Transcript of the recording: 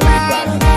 slide.